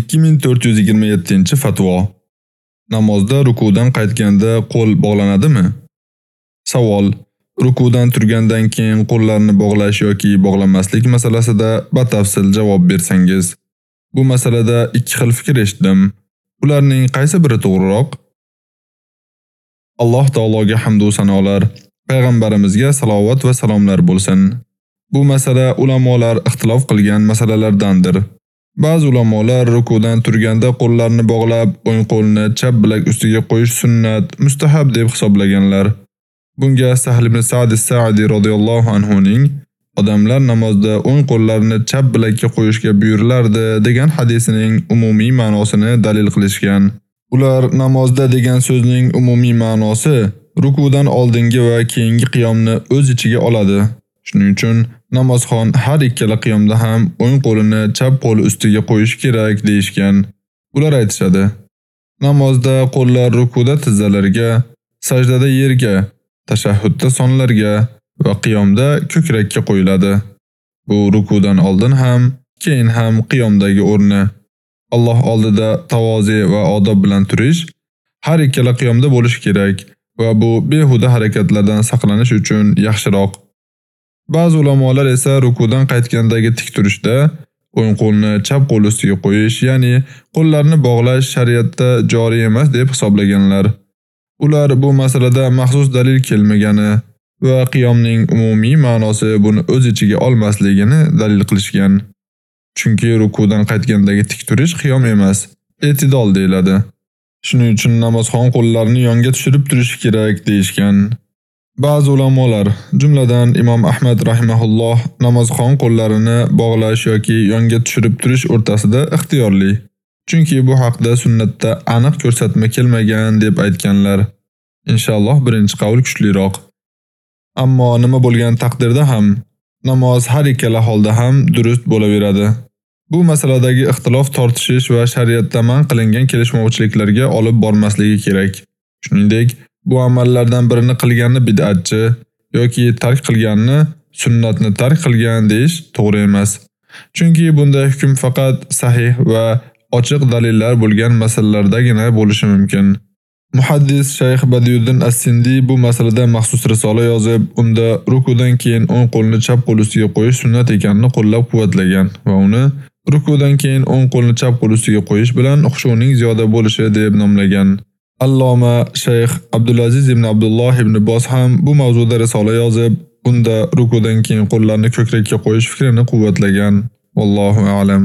2427-fatvo. Namozda rukudan qaytganda qo'l bog'lanadimi? Savol: Rukudan turgandan keyin qo'llarni bog'lash yoki bog'lamaslik masalasida batafsil javob bersangiz. Bu masalada ikki xil fikr eshitdim. Ularning qaysi biri to'g'riroq? Alloh taologa hamd va sanolar, payg'ambarimizga salovat va salomlar bo'lsin. Bu masala ulamolar ixtilof qilgan masalalardandir. Ba'zi ulamolar rukudan turganda qo'llarni bog'lab, o'ng qo'lni chap bilak ustiga qo'yish sunnat, mustahab deb hisoblaganlar. Bunga Sahl ibn Sa'd as-Sa'di radhiyallohu anhu ning odamlar namozda o'ng qo'llarini chap bilakka qo'yishga buyurilardi degan hadisining umumiy ma'nosini dalil qilishgan. Ular namozda degan so'zning umumiy ma'nosi rukudan oldingi va keyingi qiyomni o'z ichiga oladi. Shuning uchun namozxon har ikkala qiyomda ham o'ng qo'lini chap qo'l ustiga qo'yish kerak deyishgan. Ular aytishadi: Namozda qo'llar rukuda tizzalarga, sajdada yerga, tashahhudda sonlarga va qiyomda ko'krakka qo'yiladi. Bu rukudan oldin ham, keyin ham qiyomdagi o'rni. Alloh oldida tavozi va odob bilan turish har ikkala qiyomda bo'lishi kerak va bu behuda harakatlardan saqlanish uchun yaxshiroq. Ba'zi ulamolar esa rukudan qaytgandagi tik turishda o'ng qo'lni chap qo'l ustiga qo'yish, ya'ni qo'llarni bog'lash shariatda joriy emas deb hisoblaganlar. Ular bu masalada maxsus dalil kelmagani va qiyomning umumiy ma'nosi buni o'z ichiga olmasligini dalil qilishgan. Chunki rukudan qaytgandagi tik turish qiyom emas, e'tidol deyiladi. Shuning uchun namozxon qo'llarini yonga tushirib turishi kerak deyshgan. Ba'zi ulamolar, jumladan Imom Ahmad rahimahulloh namozxon qo'llarini bog'lash yoki yonga tushirib turish o'rtasida ixtiyorli. Chunki bu haqda sunnatda aniq ko'rsatma kelmagan deb aytganlar. Inshaalloh birinchi qavl kuchliroq. Ammo nima bo'lgan taqdirda ham namoz har ikkala holda ham durust bo'laveradi. Bu masaladagi ixtilof tortishish va shariatda man qilingan kelishmovchiliklarga olib bormasligi kerak. Shuningdek, Bu amallardan birini qilganni bid'atchi yoki tark qilganni sunnatni tark qilgan deish to'g'ri emas. Chunki bunda hukm faqat sahih va ochiq dalillar bo'lgan masalalardagina bo'lishi mumkin. Muhaddis Shayx Badiyuddin As-Sindi bu masalada maxsus risola yozib, unda rukudan keyin o'ng qo'lni chap qo'l ustiga qo'yish sunnat ekanini qo'llab-quvvatlagan va uni rukudan keyin o'ng qo'lni chap qo'l ustiga qo'yish bilan xushuning ziyoda bo'lishi deb nomlagan. Alloma Shayx Abdulaziz ibn Abdulloh ibn Bos ham bu mavzuda risola yozib, unda rukudan keyin qo'llarni ko'krakka qo'yish fikrini quvvatlagan. Vallohu a'lam.